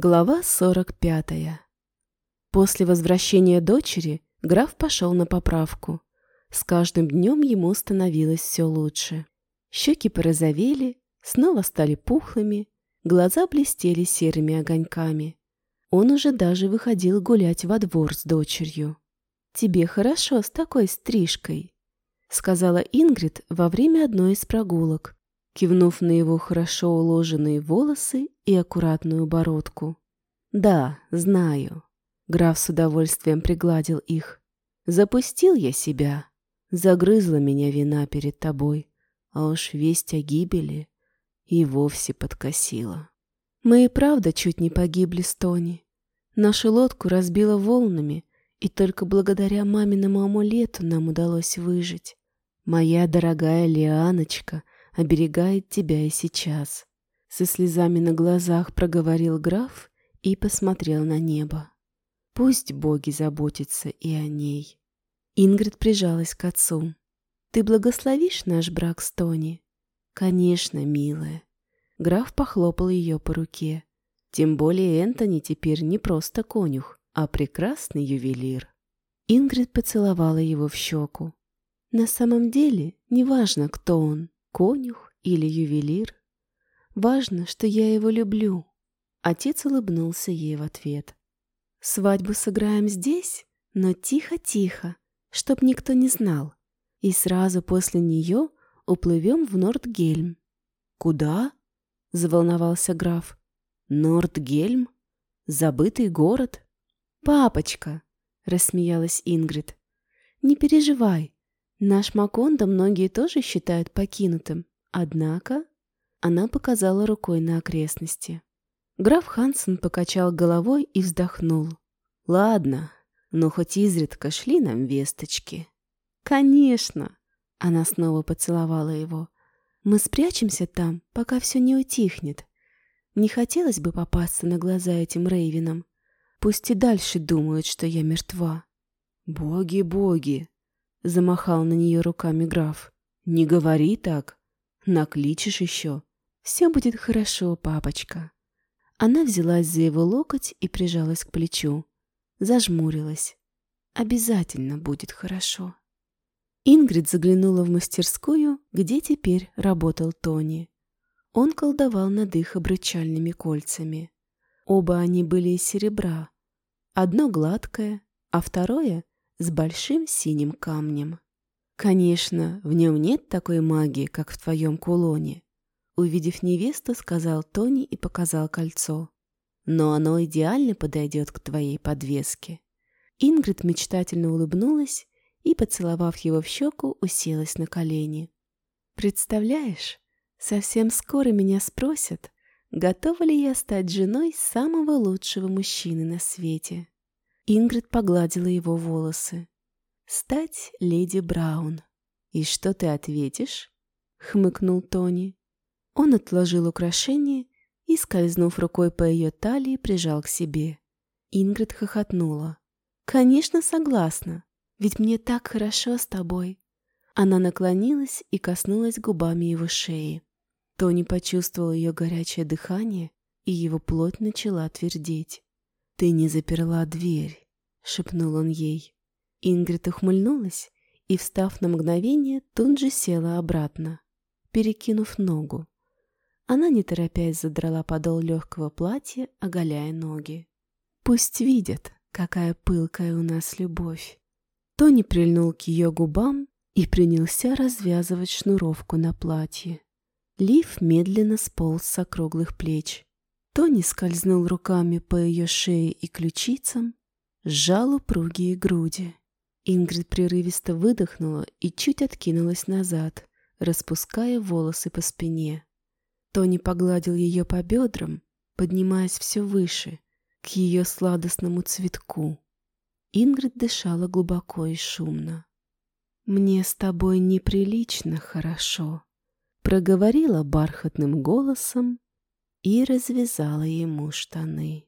Глава 45. После возвращения дочери граф пошел на поправку. С каждым днем ему становилось все лучше. Щеки порозовели, снова стали пухлыми, глаза блестели серыми огоньками. Он уже даже выходил гулять во двор с дочерью. «Тебе хорошо с такой стрижкой», — сказала Ингрид во время одной из прогулок, кивнув на его хорошо уложенные волосы и аккуратную бородку. «Да, знаю». Граф с удовольствием пригладил их. «Запустил я себя. Загрызла меня вина перед тобой. А уж весть о гибели и вовсе подкосила. Мы и правда чуть не погибли с Тони. Нашу лодку разбило волнами, и только благодаря маминому амулету нам удалось выжить. Моя дорогая Лианочка оберегает тебя и сейчас. Со слезами на глазах проговорил граф и посмотрел на небо. Пусть боги заботятся и о ней. Ингрид прижалась к отцу. «Ты благословишь наш брак с Тони?» «Конечно, милая». Граф похлопал ее по руке. Тем более Энтони теперь не просто конюх, а прекрасный ювелир. Ингрид поцеловала его в щеку. На самом деле, неважно, кто он, конюх или ювелир. Важно, что я его люблю. Отец улыбнулся ей в ответ. Свадьбу сыграем здесь, но тихо-тихо, чтоб никто не знал. И сразу после нее уплывем в Нордгельм. Куда? Заволновался граф. Нордгельм? Забытый город? Папочка, рассмеялась Ингрид. Не переживай, наш Макондо многие тоже считают покинутым. Однако она показала рукой на окрестности. Граф Хансен покачал головой и вздохнул. «Ладно, но хоть изредка шли нам весточки». «Конечно!» Она снова поцеловала его. «Мы спрячемся там, пока все не утихнет. Не хотелось бы попасться на глаза этим Рейвинам. Пусть и дальше думают, что я мертва». «Боги, боги!» — замахал на нее руками граф. «Не говори так. Накличешь еще. Все будет хорошо, папочка. Она взялась за его локоть и прижалась к плечу. Зажмурилась. Обязательно будет хорошо. Ингрид заглянула в мастерскую, где теперь работал Тони. Он колдовал над их обручальными кольцами. Оба они были из серебра. Одно гладкое, а второе с большим синим камнем. «Конечно, в нем нет такой магии, как в твоем кулоне», увидев невесту, сказал Тони и показал кольцо. «Но оно идеально подойдет к твоей подвеске». Ингрид мечтательно улыбнулась и, поцеловав его в щеку, уселась на колени. «Представляешь, совсем скоро меня спросят, готова ли я стать женой самого лучшего мужчины на свете». Ингрид погладила его волосы стать леди Браун. «И что ты ответишь?» — хмыкнул Тони. Он отложил украшение и, скользнув рукой по ее талии, прижал к себе. Ингрид хохотнула. «Конечно, согласна, ведь мне так хорошо с тобой». Она наклонилась и коснулась губами его шеи. Тони почувствовал ее горячее дыхание, и его плоть начала твердеть. «Ты не заперла дверь», — шепнул он ей. Ингрид ухмыльнулась и, встав на мгновение, тут же села обратно, перекинув ногу. Она, не торопясь, задрала подол легкого платья, оголяя ноги. «Пусть видят, какая пылкая у нас любовь». Тони прильнул к ее губам и принялся развязывать шнуровку на платье. Лив медленно сполз с округлых плеч. Тони скользнул руками по ее шее и ключицам, сжал упругие груди. Ингрид прерывисто выдохнула и чуть откинулась назад, распуская волосы по спине. Тони погладил ее по бедрам, поднимаясь все выше, к ее сладостному цветку. Ингрид дышала глубоко и шумно. «Мне с тобой неприлично хорошо», — проговорила бархатным голосом и развязала ему штаны.